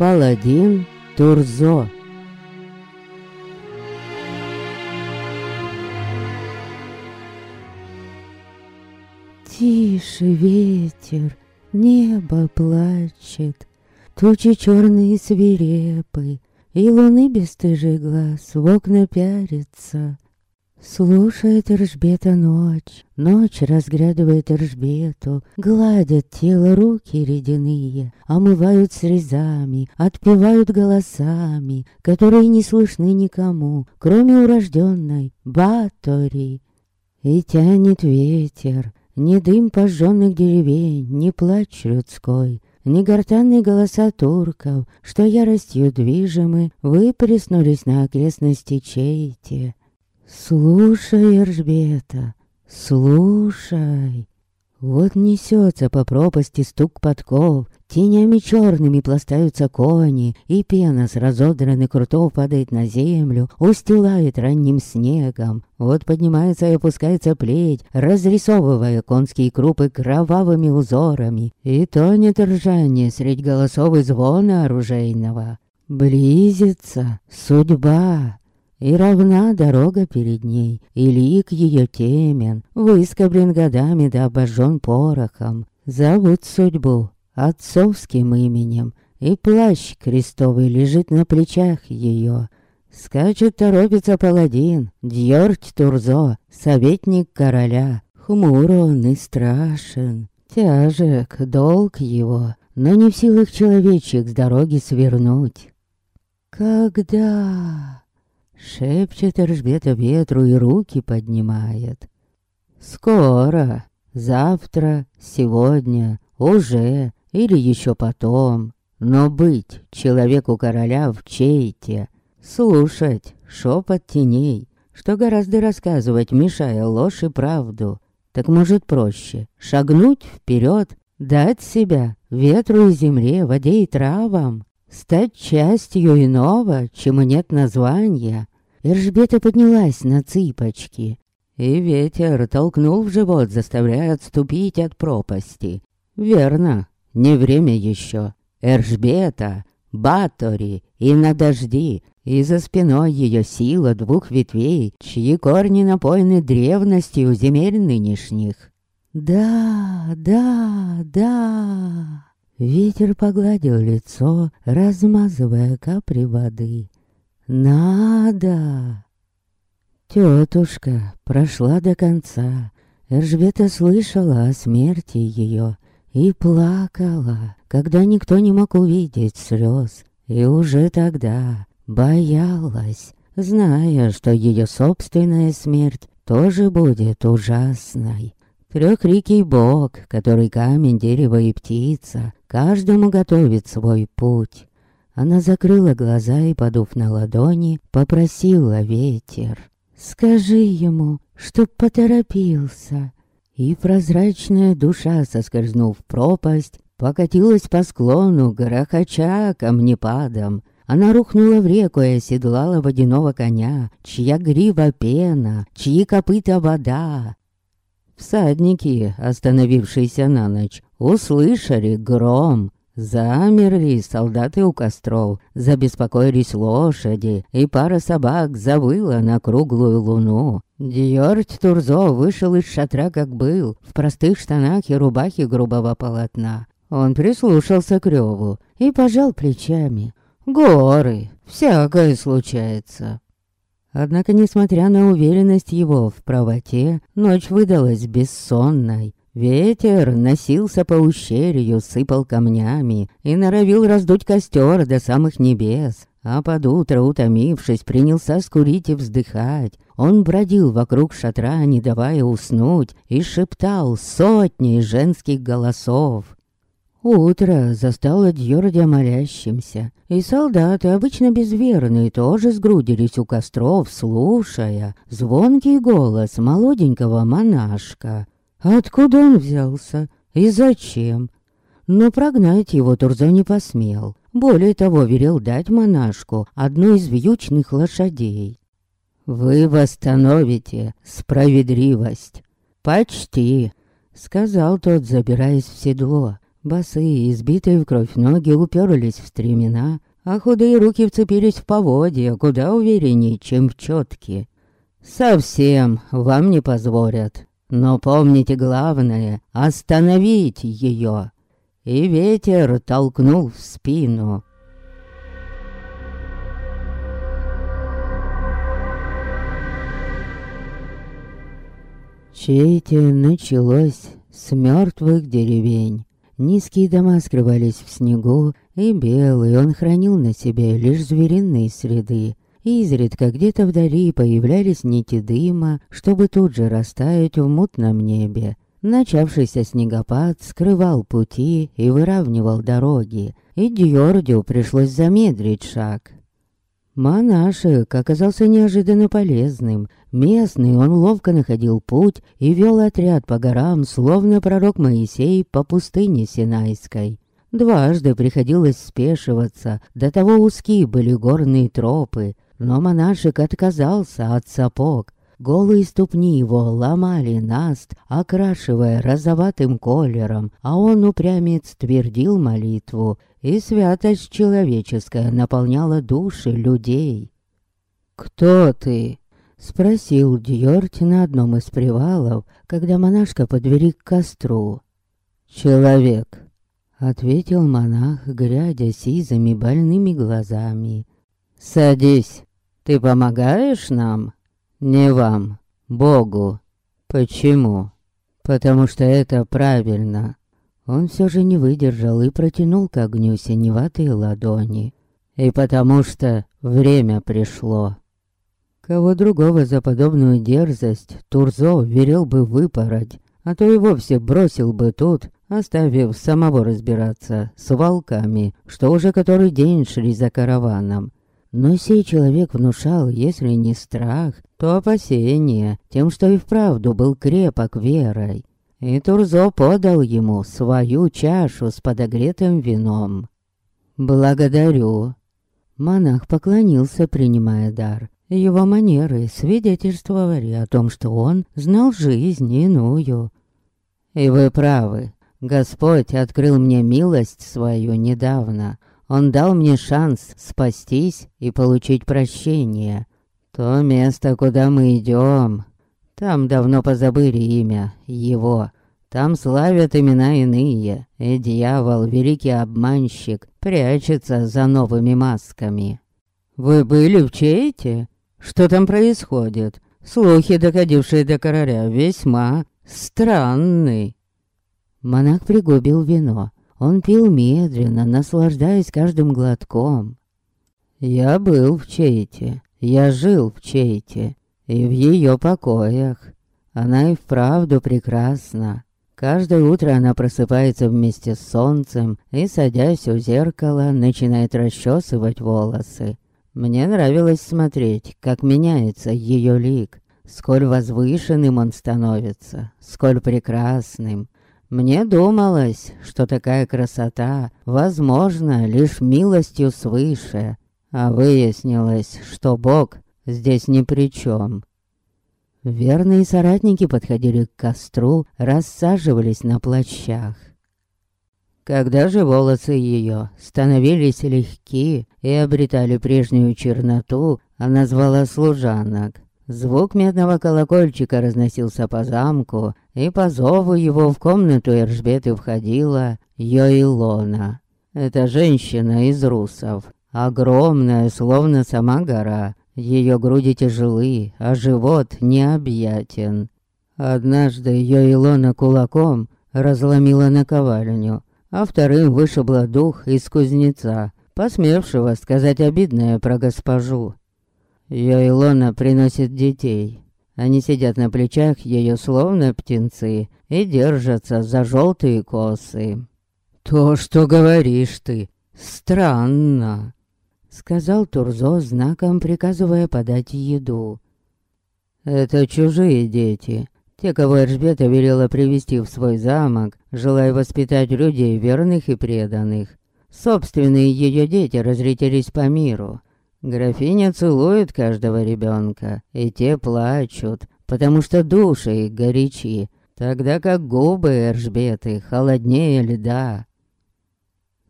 Паладин Турзо Тише ветер, небо плачет, Тучи черные свирепы, И луны бесстыжий глаз в окна пярится. Слушает Ржбета ночь, ночь разглядывает Ржбету, Гладят тело руки ледяные, омывают слезами, отпевают голосами, Которые не слышны никому, кроме урожденной Батори. И тянет ветер, ни дым пожженных деревень, ни плач людской, ни гортанные голоса турков, что яростью движимы, выплеснулись на окрестности Чейте. Слушай, Эржбета, слушай. Вот несется по пропасти стук подков, тенями черными пластаются кони, и пена с разодранных крутов падает на землю, устилает ранним снегом. Вот поднимается и опускается плеть, разрисовывая конские крупы кровавыми узорами, и тонет ржание средь голосов и звона оружейного. Близится судьба. И равна дорога перед ней, и лик ее темен, Выскоблен годами да обожжен порохом. Зовут судьбу отцовским именем, И плащ крестовый лежит на плечах ее. Скачет торопится паладин, Дьорть Турзо, советник короля. Хмур он и страшен, тяжек долг его, Но не в силах человечек с дороги свернуть. Когда... Шепчет Эржбета ветру и руки поднимает. Скоро, завтра, сегодня, уже или еще потом. Но быть человеку короля в чейте, слушать шепот теней, что гораздо рассказывать, мешая ложь и правду. Так может проще шагнуть вперед, дать себя ветру и земле, воде и травам, стать частью иного, чему нет названия, Эржбета поднялась на цыпочки, и ветер толкнул в живот, заставляя отступить от пропасти. Верно, не время еще. Эржбета, Батори и на дожди, и за спиной ее сила двух ветвей, чьи корни напоены древностью земель нынешних. Да, да, да. Ветер погладил лицо, размазывая капли воды. Надо. Тетушка прошла до конца. Эржбета слышала о смерти ее и плакала, когда никто не мог увидеть слез. И уже тогда боялась, зная, что ее собственная смерть тоже будет ужасной. Трехрикий бог, который камень, дерево и птица, каждому готовит свой путь. Она закрыла глаза и, подув на ладони, попросила ветер. «Скажи ему, чтоб поторопился». И прозрачная душа, соскользнув в пропасть, покатилась по склону, грохоча камнепадом. Она рухнула в реку и оседлала водяного коня, чья грива пена, чьи копыта вода. Всадники, остановившиеся на ночь, услышали гром, Замерли солдаты у костров, забеспокоились лошади, и пара собак завыла на круглую луну. Дьорть Турзо вышел из шатра, как был, в простых штанах и рубахе грубого полотна. Он прислушался к реву и пожал плечами. «Горы! Всякое случается!» Однако, несмотря на уверенность его в правоте, ночь выдалась бессонной. Ветер носился по ущелью, сыпал камнями и норовил раздуть костер до самых небес. А под утро, утомившись, принялся скурить и вздыхать. Он бродил вокруг шатра, не давая уснуть, и шептал сотни женских голосов. Утро застало Дьордя молящимся, и солдаты, обычно безверные, тоже сгрудились у костров, слушая звонкий голос молоденького монашка. Откуда он взялся и зачем? Но прогнать его Турзо не посмел. Более того, велел дать монашку одну из вьючных лошадей. «Вы восстановите справедливость». «Почти», — сказал тот, забираясь в седло. Босые, избитые в кровь ноги уперлись в стремена, а худые руки вцепились в поводья куда увереннее, чем в четки. Совсем вам не позволят. Но помните главное — остановить ее. И ветер толкнул в спину. Чейте началось с мертвых деревень. Низкие дома скрывались в снегу, и белый он хранил на себе лишь звериные среды. Изредка где-то вдали появлялись нити дыма, чтобы тут же растаять в мутном небе. Начавшийся снегопад скрывал пути и выравнивал дороги, и Дьордю пришлось замедлить шаг. Монашек оказался неожиданно полезным. Местный он ловко находил путь и вел отряд по горам, словно пророк Моисей по пустыне Синайской. Дважды приходилось спешиваться, до того узкие были горные тропы, но монашек отказался от сапог. Голые ступни его ломали наст, окрашивая розоватым колером, а он упрямец твердил молитву, и святость человеческая наполняла души людей. «Кто ты?» — спросил Дьорти на одном из привалов, когда монашка подвели к костру. «Человек», — ответил монах, глядя сизыми больными глазами. «Садись, ты помогаешь нам?» «Не вам, Богу». «Почему?» «Потому что это правильно». Он все же не выдержал и протянул к огню синеватые ладони. «И потому что время пришло». Кого другого за подобную дерзость Турзо верил бы выпороть, а то и вовсе бросил бы тут, оставив самого разбираться с волками, что уже который день шли за караваном. Но сей человек внушал, если не страх, то опасение тем, что и вправду был крепок верой. И Турзо подал ему свою чашу с подогретым вином. «Благодарю». Монах поклонился, принимая дар. Его манеры свидетельствовали о том, что он знал жизнь иную. «И вы правы. Господь открыл мне милость свою недавно. Он дал мне шанс спастись и получить прощение. То место, куда мы идем, там давно позабыли имя его. Там славят имена иные, и дьявол, великий обманщик, прячется за новыми масками. Вы были в Чейте? Что там происходит? Слухи, доходившие до короля, весьма странны. Монах пригубил вино. Он пил медленно, наслаждаясь каждым глотком. Я был в Чейте. Я жил в Чейте. И в ее покоях. Она и вправду прекрасна. Каждое утро она просыпается вместе с солнцем и, садясь у зеркала, начинает расчесывать волосы. Мне нравилось смотреть, как меняется ее лик, сколь возвышенным он становится, сколь прекрасным. Мне думалось, что такая красота возможна лишь милостью свыше, а выяснилось, что Бог здесь ни при чем. Верные соратники подходили к костру, рассаживались на плащах. Когда же волосы ее становились легки и обретали прежнюю черноту, она звала служанок. Звук медного колокольчика разносился по замку, и по зову его в комнату Эржбеты входила Йоилона. Это женщина из русов, огромная, словно сама гора. Ее груди тяжелы, а живот необъятен. Однажды Йоилона кулаком разломила наковальню, а вторым вышибла дух из кузнеца, посмевшего сказать обидное про госпожу. Йоилона приносит детей. Они сидят на плечах ее словно птенцы и держатся за желтые косы. «То, что говоришь ты, странно», — сказал Турзо, знаком приказывая подать еду. «Это чужие дети, те, кого Эржбета велела привести в свой замок, желая воспитать людей верных и преданных. Собственные ее дети разлетелись по миру. Графиня целует каждого ребенка, и те плачут, потому что души их горячи, тогда как губы Эржбеты холоднее льда.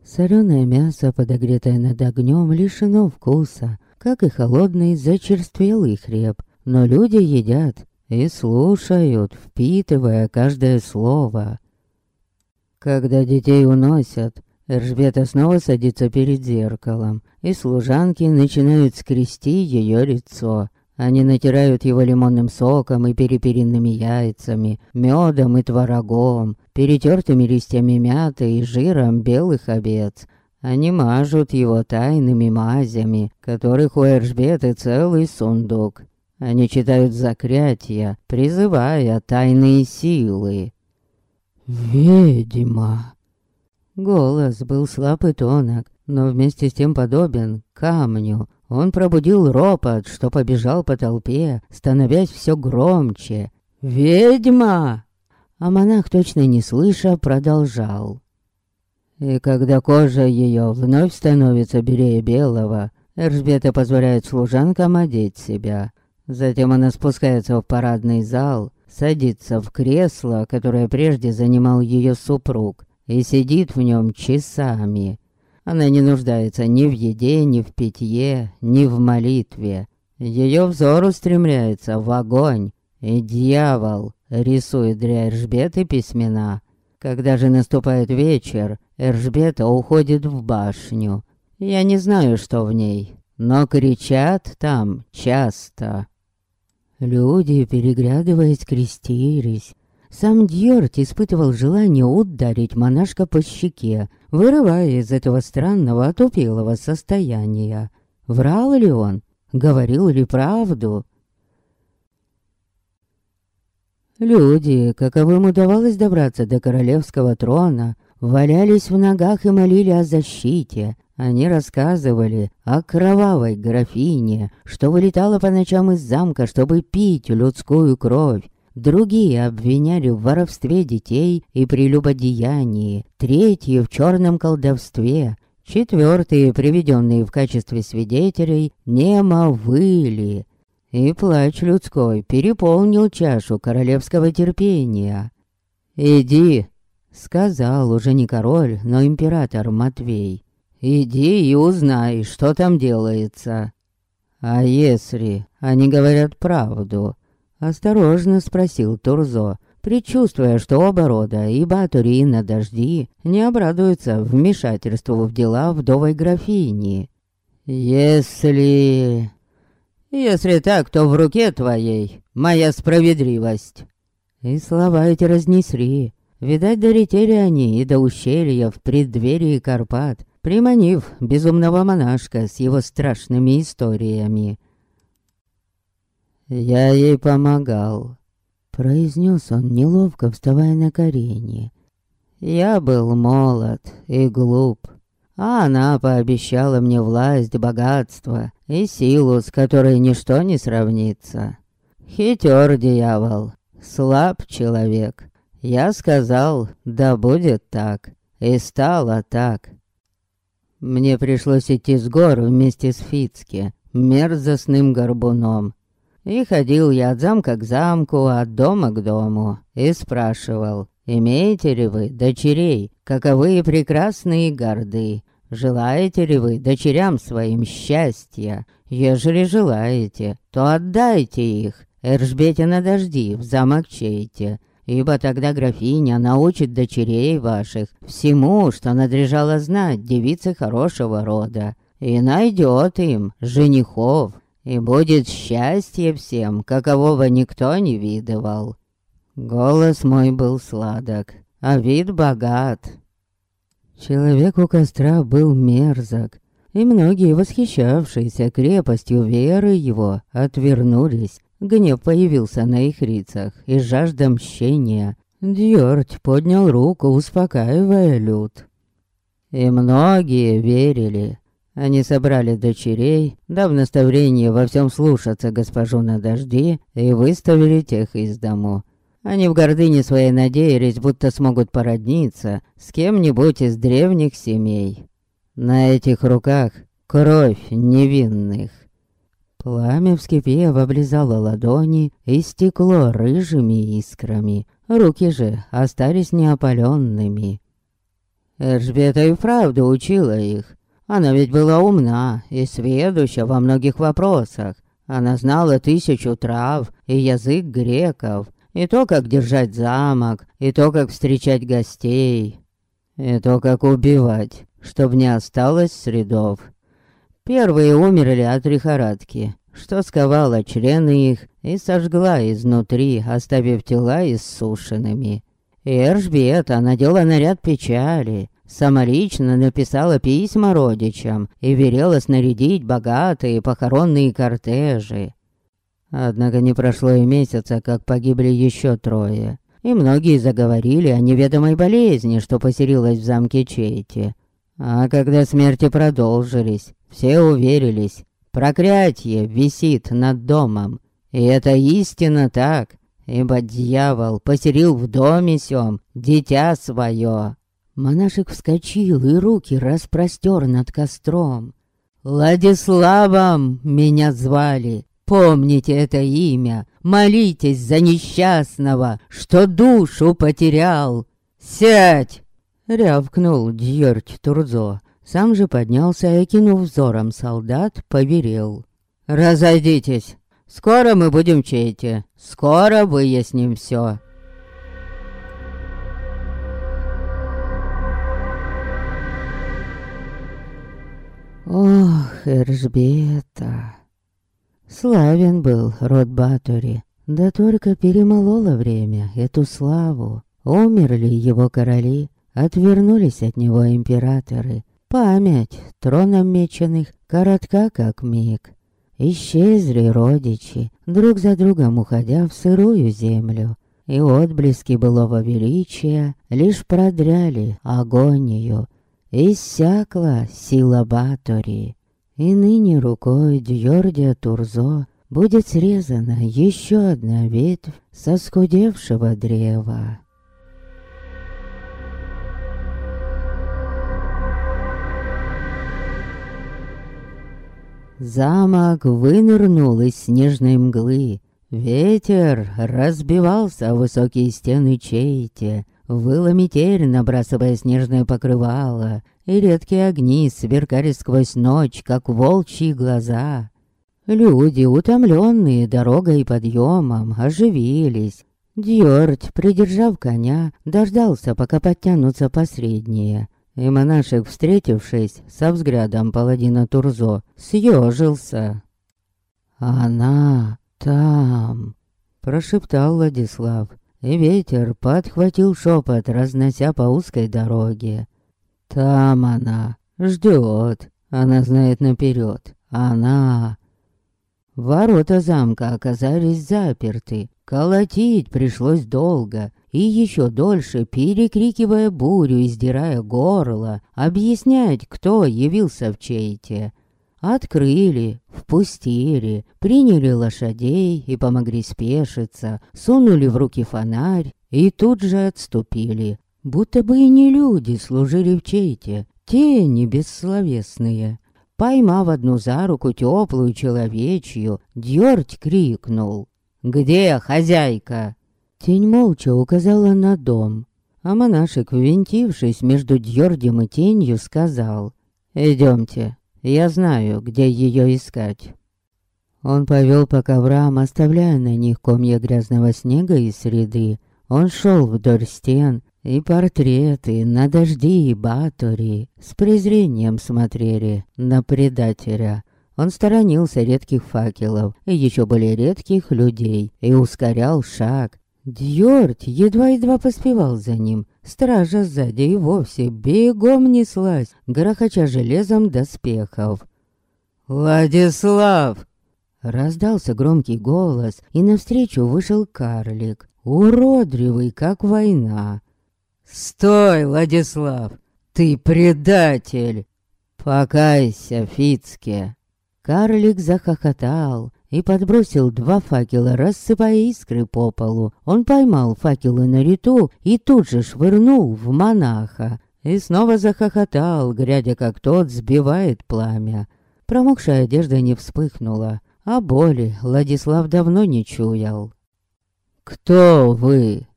Соленое мясо, подогретое над огнем, лишено вкуса, как и холодный зачерствелый хлеб. Но люди едят и слушают, впитывая каждое слово. Когда детей уносят, Эржбета снова садится перед зеркалом, и служанки начинают скрести ее лицо. Они натирают его лимонным соком и переперинными яйцами, медом и творогом, перетертыми листьями мяты и жиром белых овец. Они мажут его тайными мазями, которых у Эржбеты целый сундук. Они читают заклятия, призывая тайные силы. «Ведьма!» Голос был слаб и тонок, но вместе с тем подобен камню. Он пробудил ропот, что побежал по толпе, становясь все громче. «Ведьма!» А монах, точно не слыша, продолжал. И когда кожа ее вновь становится белее белого, Эржбета позволяет служанкам одеть себя. Затем она спускается в парадный зал, садится в кресло, которое прежде занимал ее супруг, и сидит в нем часами. Она не нуждается ни в еде, ни в питье, ни в молитве. Ее взор устремляется в огонь, и дьявол рисует для Эржбеты письмена. Когда же наступает вечер, Эржбета уходит в башню. Я не знаю, что в ней, но кричат там часто. Люди, переглядываясь, крестились. Сам Дьорт испытывал желание ударить монашка по щеке, вырывая из этого странного отупелого состояния. Врал ли он? Говорил ли правду? Люди, каковым удавалось добраться до королевского трона, валялись в ногах и молили о защите. Они рассказывали о кровавой графине, что вылетала по ночам из замка, чтобы пить людскую кровь. Другие обвиняли в воровстве детей и прелюбодеянии, третьи в черном колдовстве, четвертые, приведенные в качестве свидетелей, немо выли. И плач людской переполнил чашу королевского терпения. «Иди», — сказал уже не король, но император Матвей. «Иди и узнай, что там делается». «А если они говорят правду?» Осторожно спросил Турзо, предчувствуя, что оба рода, и Батори, и на дожди, не обрадуются вмешательству в дела вдовой графини. «Если...» Если так, то в руке твоей моя справедливость». И слова эти разнесли. Видать, долетели они и до ущелья в преддверии Карпат, приманив безумного монашка с его страшными историями. «Я ей помогал», — произнес он, неловко вставая на колени. «Я был молод и глуп, а она пообещала мне власть, богатство и силу, с которой ничто не сравнится. Хитер дьявол, слаб человек. Я сказал, да будет так, и стало так. Мне пришлось идти с гор вместе с Фицки, мерзостным горбуном. И ходил я от замка к замку, от дома к дому, и спрашивал, имеете ли вы дочерей, каковы прекрасные горды, Желаете ли вы дочерям своим счастья? Ежели желаете, то отдайте их. Эржбете на дожди в замок Чейте, ибо тогда графиня научит дочерей ваших всему, что надлежало знать девицы хорошего рода, и найдет им женихов, и будет счастье всем, какового никто не видывал. Голос мой был сладок, а вид богат, Человек у костра был мерзок, и многие, восхищавшиеся крепостью веры его, отвернулись. Гнев появился на их лицах и жажда мщения. Дьорть поднял руку, успокаивая люд. И многие верили. Они собрали дочерей, дав наставление во всем слушаться госпожу на дожди, и выставили тех из дому. Они в гордыне своей надеялись, будто смогут породниться с кем-нибудь из древних семей. На этих руках кровь невинных. Пламя вскипев облизало ладони и стекло рыжими искрами. Руки же остались неопаленными. Эльжбета и вправду учила их. Она ведь была умна и сведуща во многих вопросах. Она знала тысячу трав и язык греков, и то, как держать замок, и то, как встречать гостей, и то, как убивать, чтобы не осталось следов. Первые умерли от лихорадки, что сковало члены их и сожгла изнутри, оставив тела иссушенными. И Эржбета надела наряд печали, самолично написала письма родичам и велела снарядить богатые похоронные кортежи. Однако не прошло и месяца, как погибли еще трое, и многие заговорили о неведомой болезни, что поселилась в замке Чейти. А когда смерти продолжились, все уверились, проклятие висит над домом. И это истинно так, ибо дьявол поселил в доме сём дитя свое. Монашек вскочил и руки распростер над костром. «Владиславом меня звали, помните это имя, молитесь за несчастного, что душу потерял. Сядь!» Рявкнул Дьерть Турзо, сам же поднялся и, кинув взором солдат, поверил. «Разойдитесь, скоро мы будем чейте, скоро выясним все. Ох, Эржбета. Славен был род Батори, да только перемололо время эту славу. Умерли его короли, отвернулись от него императоры. Память троном меченых коротка, как миг. Исчезли родичи, друг за другом уходя в сырую землю. И отблески былого величия лишь продряли агонию, Иссякла сила Батори, и ныне рукой Дьордия Турзо будет срезана еще одна ветвь соскудевшего древа. Замок вынырнул из снежной мглы. Ветер разбивался о высокие стены Чейте, Выла метель, набрасывая снежное покрывало, и редкие огни сверкали сквозь ночь, как волчьи глаза. Люди, утомленные дорогой и подъемом, оживились. Дьорд, придержав коня, дождался, пока подтянутся посредние. И монашек, встретившись со взглядом паладина Турзо, съежился. «Она там!» — прошептал Владислав и ветер подхватил шепот, разнося по узкой дороге. Там она ждет, она знает наперед, она... Ворота замка оказались заперты, колотить пришлось долго, и еще дольше, перекрикивая бурю, издирая горло, объяснять, кто явился в чейте. Открыли, впустили, приняли лошадей и помогли спешиться, сунули в руки фонарь и тут же отступили. Будто бы и не люди служили в чейте, тени бессловесные. Поймав одну за руку теплую человечью, Дёрть крикнул. «Где хозяйка?» Тень молча указала на дом, а монашек, ввинтившись между Дьордем и тенью, сказал «Идемте, я знаю, где ее искать». Он повел по коврам, оставляя на них комья грязного снега и среды. Он шел вдоль стен, и портреты на дожди и батори с презрением смотрели на предателя. Он сторонился редких факелов и еще более редких людей и ускорял шаг. Дьорд едва-едва поспевал за ним, Стража сзади и вовсе бегом неслась, грохоча железом доспехов. «Владислав!» Раздался громкий голос, и навстречу вышел карлик, уродливый, как война. «Стой, Владислав! Ты предатель!» «Покайся, Фицке!» Карлик захохотал, и подбросил два факела, рассыпая искры по полу. Он поймал факелы на лету и тут же швырнул в монаха. И снова захохотал, глядя, как тот сбивает пламя. Промокшая одежда не вспыхнула, а боли Владислав давно не чуял. «Кто вы?»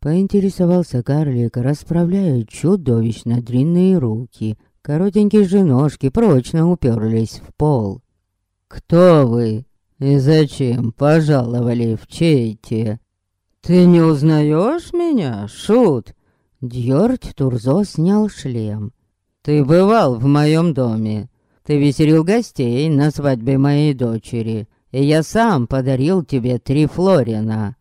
Поинтересовался карлик, расправляя чудовищно длинные руки. Коротенькие же ножки прочно уперлись в пол. «Кто вы? И зачем пожаловали в Чейте?» «Ты не узнаешь меня, Шут?» Дьордь Турзо снял шлем. «Ты бывал в моем доме. Ты веселил гостей на свадьбе моей дочери, и я сам подарил тебе три флорина».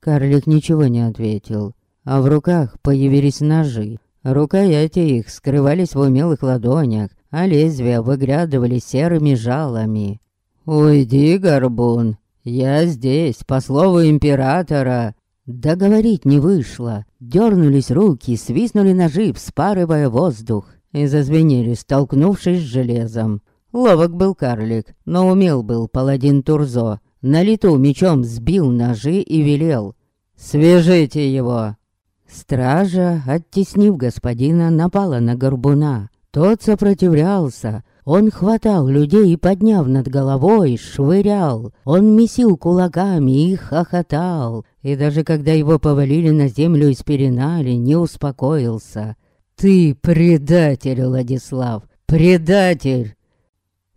Карлик ничего не ответил, а в руках появились ножи. Рукояти их скрывались в умелых ладонях, а лезвия выглядывали серыми жалами. «Уйди, горбун, я здесь, по слову императора!» Договорить не вышло. Дернулись руки, свистнули ножи, вспарывая воздух, и зазвенели, столкнувшись с железом. Ловок был карлик, но умел был паладин Турзо. На лету мечом сбил ножи и велел. «Свяжите его!» Стража, оттеснив господина, напала на горбуна. Тот сопротивлялся. Он хватал людей и, подняв над головой, швырял. Он месил кулаками и хохотал. И даже когда его повалили на землю и спеленали, не успокоился. «Ты предатель, Владислав, предатель!»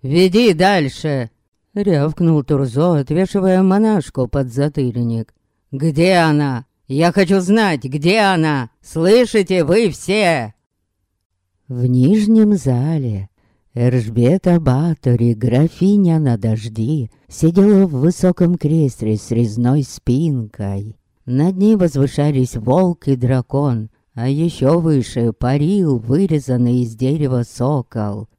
«Веди дальше!» — рявкнул Турзо, отвешивая монашку под затыльник. «Где она? Я хочу знать, где она! Слышите вы все?» В нижнем зале Эржбета Батори, графиня на дожди, сидела в высоком кресле с резной спинкой. Над ней возвышались волк и дракон, а еще выше парил вырезанный из дерева сокол.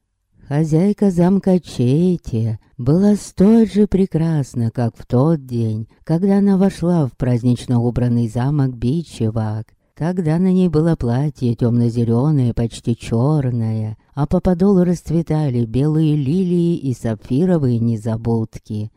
Хозяйка замка Чети была столь же прекрасна, как в тот день, когда она вошла в празднично убранный замок Бичевак. Тогда на ней было платье темно-зеленое, почти черное, а по подолу расцветали белые лилии и сапфировые незабудки.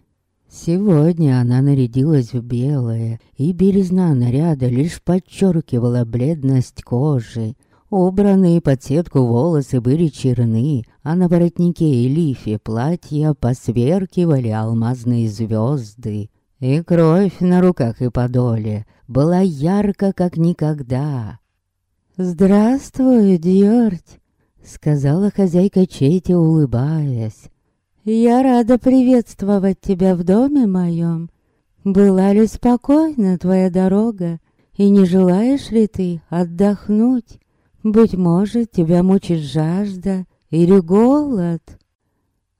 Сегодня она нарядилась в белое, и березна наряда лишь подчеркивала бледность кожи. Убранные под сетку волосы были черны, а на воротнике и лифе платья посверкивали алмазные звезды. И кровь на руках и подоле была ярко, как никогда. «Здравствуй, Дьорть!» — сказала хозяйка Чети, улыбаясь. «Я рада приветствовать тебя в доме моем. Была ли спокойна твоя дорога, и не желаешь ли ты отдохнуть? Быть может, тебя мучит жажда или голод?»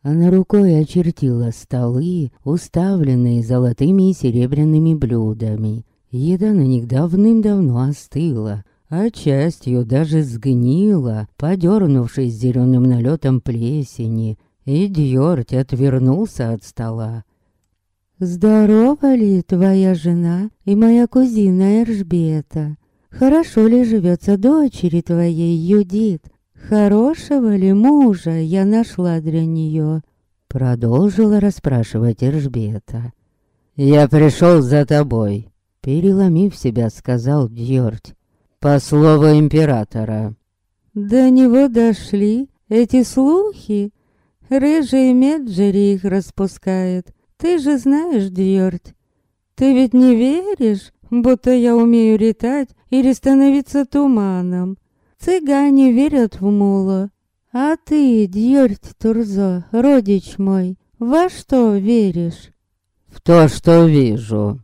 Она рукой очертила столы, уставленные золотыми и серебряными блюдами. Еда на них давным-давно остыла, а частью даже сгнила, подернувшись зеленым налетом плесени, и Дьорть отвернулся от стола. «Здорова ли твоя жена и моя кузина Эржбета? Хорошо ли живется дочери твоей Юдит? Хорошего ли мужа я нашла для нее?» Продолжила расспрашивать Эржбета. «Я пришел за тобой», — переломив себя, сказал Дьорть. «По слову императора». «До него дошли эти слухи. Рыжий Меджери их распускает. Ты же знаешь, Дьорть, ты ведь не веришь, будто я умею летать или становиться туманом. Цыгане верят в мула. А ты, Дьёрть Турзо, родич мой, во что веришь? В то, что вижу.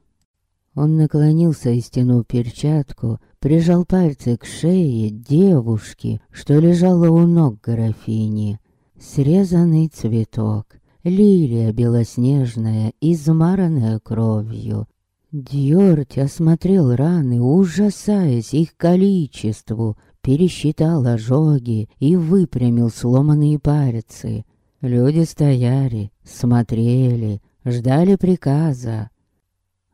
Он наклонился и стянул перчатку, прижал пальцы к шее девушки, что лежала у ног графини. Срезанный цветок, лилия белоснежная, измаранная кровью. Дьорть осмотрел раны, ужасаясь их количеству, пересчитал ожоги и выпрямил сломанные пальцы. Люди стояли, смотрели, ждали приказа.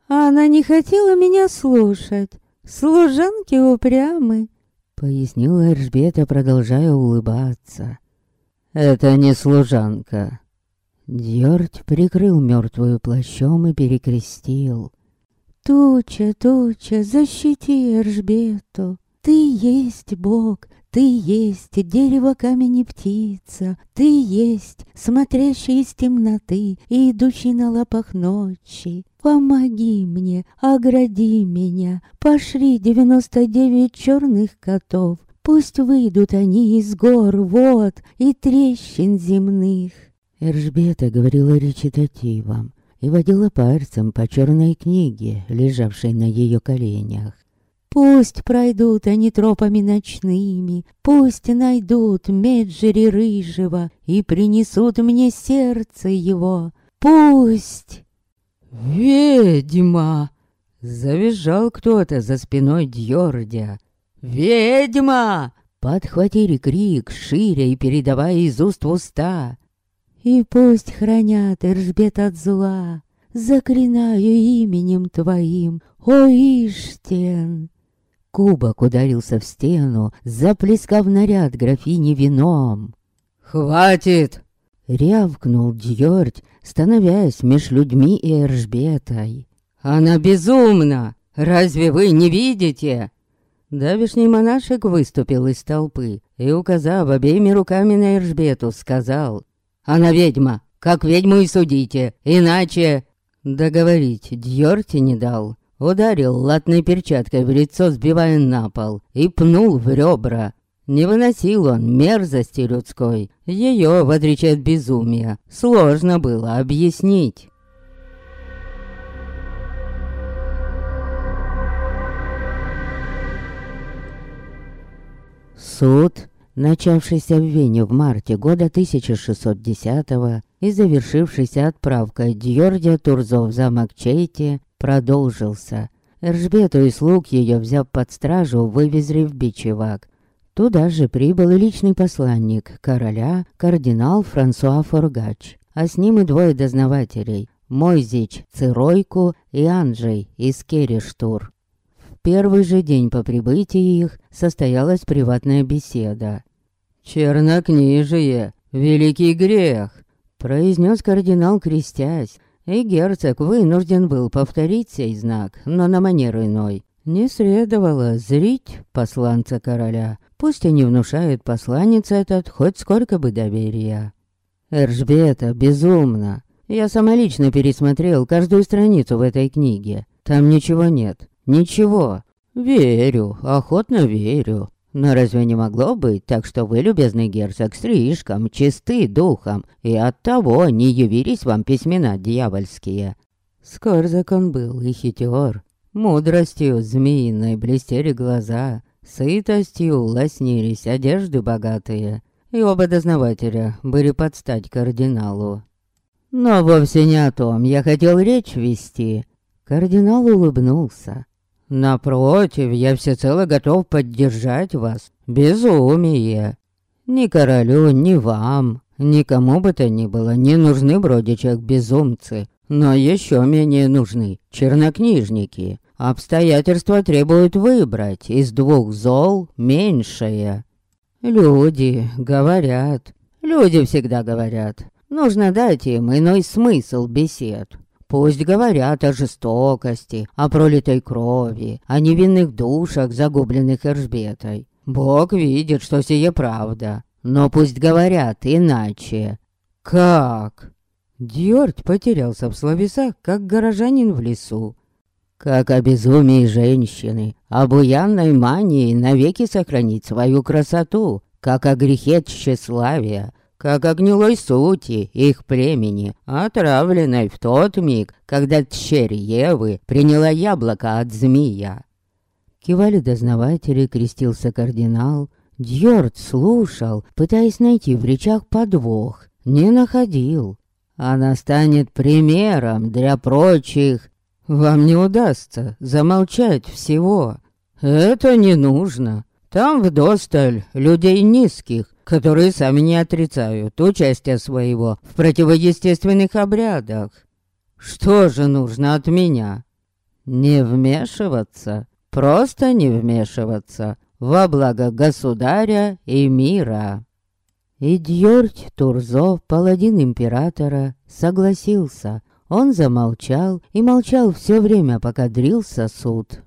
«Она не хотела меня слушать. Служанки упрямы», — пояснила Эржбета, продолжая улыбаться. «Это не служанка». Дьорть прикрыл мертвую плащом и перекрестил. «Туча, туча, защити Эржбету!» Ты есть Бог, Ты есть дерево, камень и птица, Ты есть смотрящий из темноты И идущий на лапах ночи. Помоги мне, огради меня, Пошли девяносто девять черных котов, Пусть выйдут они из гор, вод и трещин земных. Эржбета говорила речитативом и водила пальцем по черной книге, лежавшей на ее коленях. Пусть пройдут они тропами ночными, Пусть найдут Меджери рыжего И принесут мне сердце его. Пусть... «Ведьма!» Завизжал кто-то за спиной Дьордя. «Ведьма!» Подхватили крик, шире и передавая из уст в уста. И пусть хранят Эржбет от зла, Заклинаю именем твоим, о Иштен. Кубок ударился в стену, заплескав наряд графини вином. «Хватит!» — рявкнул Дьорть, становясь меж людьми и Эржбетой. «Она безумна! Разве вы не видите?» Давишний монашек выступил из толпы и, указав обеими руками на Эржбету, сказал «Она ведьма! Как ведьму и судите! Иначе...» Договорить Дьорти не дал. Ударил латной перчаткой в лицо, сбивая на пол, и пнул в ребра. Не выносил он мерзости людской. Ее, в отличие от безумия, сложно было объяснить. Суд, начавшийся в Вене в марте года 1610 и завершившийся отправкой Дьордя Турзо в замок Чейти, продолжился. Эржбету и слуг ее, взяв под стражу, вывезли в Бичевак. Туда же прибыл и личный посланник короля, кардинал Франсуа Форгач, а с ним и двое дознавателей, Мойзич Циройку и Анджей из Керештур. В первый же день по прибытии их состоялась приватная беседа. «Чернокнижие, великий грех!» произнес кардинал, крестясь, и герцог вынужден был повторить сей знак, но на манер иной. Не следовало зрить посланца короля, пусть и не внушает посланец этот хоть сколько бы доверия. Эржбета безумно. Я самолично пересмотрел каждую страницу в этой книге. Там ничего нет. Ничего. Верю, охотно верю. Но разве не могло быть так, что вы, любезный герцог, слишком чисты духом, и оттого не явились вам письмена дьявольские? Скорзак он был и хитер. Мудростью змеиной блестели глаза, сытостью лоснились одежды богатые, и оба дознавателя были под стать кардиналу. Но вовсе не о том я хотел речь вести. Кардинал улыбнулся. Напротив, я всецело готов поддержать вас. Безумие. Ни королю, ни вам, никому бы то ни было не нужны бродичек-безумцы. Но еще менее нужны чернокнижники. Обстоятельства требуют выбрать из двух зол меньшее. Люди говорят. Люди всегда говорят. Нужно дать им иной смысл бесед. Пусть говорят о жестокости, о пролитой крови, о невинных душах, загубленных Эржбетой. Бог видит, что сие правда, но пусть говорят иначе. Как? Дьорд потерялся в словесах, как горожанин в лесу. Как о безумии женщины, о буянной мании навеки сохранить свою красоту, как о грехе тщеславия, как о гнилой сути их племени, отравленной в тот миг, когда тщерь Евы приняла яблоко от змея. Кивали дознаватели, крестился кардинал. Дьорд слушал, пытаясь найти в речах подвох. Не находил. Она станет примером для прочих. Вам не удастся замолчать всего. Это не нужно. Там вдосталь людей низких, которые сами не отрицают участие своего в противоестественных обрядах. Что же нужно от меня? Не вмешиваться, просто не вмешиваться во благо государя и мира. И Дьорть Турзо, паладин императора, согласился. Он замолчал и молчал все время, пока дрился суд.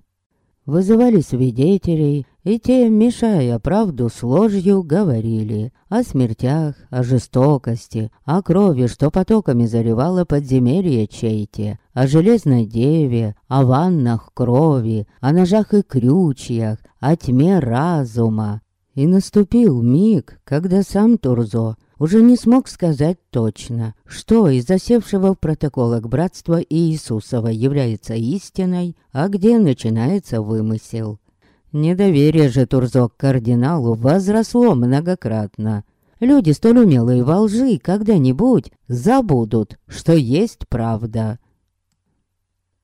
Вызывали свидетелей, и те, мешая правду с ложью, говорили о смертях, о жестокости, о крови, что потоками заливало подземелье чейте, о железной деве, о ваннах крови, о ножах и крючьях, о тьме разума. И наступил миг, когда сам Турзо уже не смог сказать точно, что из засевшего в протоколах братства Иисусова является истиной, а где начинается вымысел. Недоверие же Турзо к кардиналу возросло многократно. Люди, столь умелые во лжи, когда-нибудь забудут, что есть правда.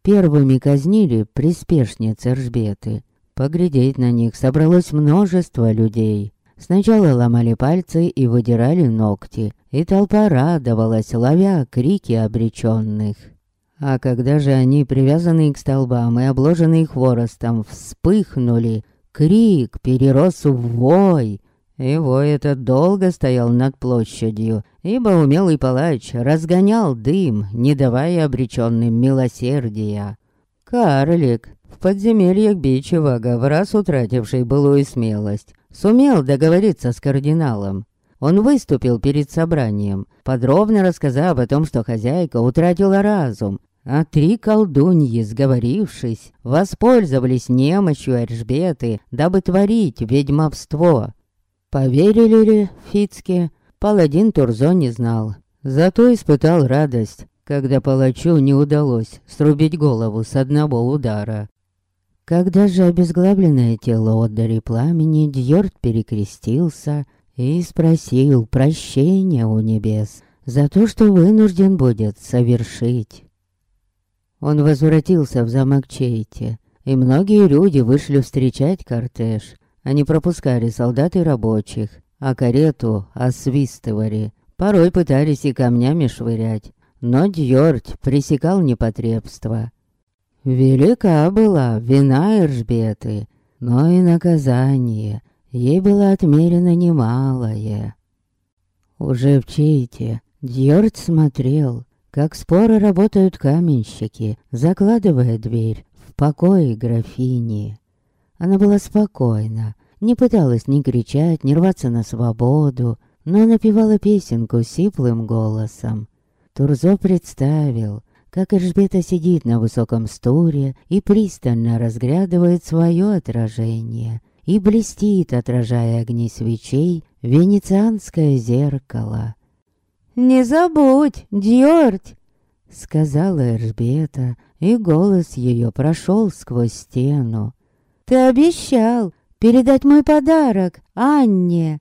Первыми казнили приспешниц Эржбеты. Поглядеть на них собралось множество людей. Сначала ломали пальцы и выдирали ногти, и толпа радовалась, ловя крики обреченных. А когда же они, привязанные к столбам и обложенные хворостом, вспыхнули, крик перерос в вой. И вой этот долго стоял над площадью, ибо умелый палач разгонял дым, не давая обреченным милосердия. Карлик, в подземельях Бичевага, в раз утративший былую смелость, сумел договориться с кардиналом. Он выступил перед собранием, подробно рассказав о том, что хозяйка утратила разум, а три колдуньи, сговорившись, воспользовались немощью Эржбеты, дабы творить ведьмовство. Поверили ли Фицке, паладин Турзо не знал. Зато испытал радость, когда палачу не удалось срубить голову с одного удара. Когда же обезглавленное тело отдали пламени, Дьорд перекрестился и спросил прощения у небес за то, что вынужден будет совершить. Он возвратился в замок Чейте, и многие люди вышли встречать кортеж. Они пропускали солдат и рабочих, а карету освистывали. Порой пытались и камнями швырять, но Дьорд пресекал непотребство. Велика была вина Эржбеты, но и наказание ей было отмерено немалое. Уже в Чейте Дьорд смотрел, как споро работают каменщики, закладывая дверь в покое графини. Она была спокойна, не пыталась ни кричать, ни рваться на свободу, но напевала песенку сиплым голосом. Турзо представил, как Эльжбета сидит на высоком стуле и пристально разглядывает свое отражение, и блестит, отражая огни свечей, венецианское зеркало. «Не забудь, Дьорть!» Сказала Эржбета, и голос ее прошел сквозь стену. «Ты обещал передать мой подарок Анне!»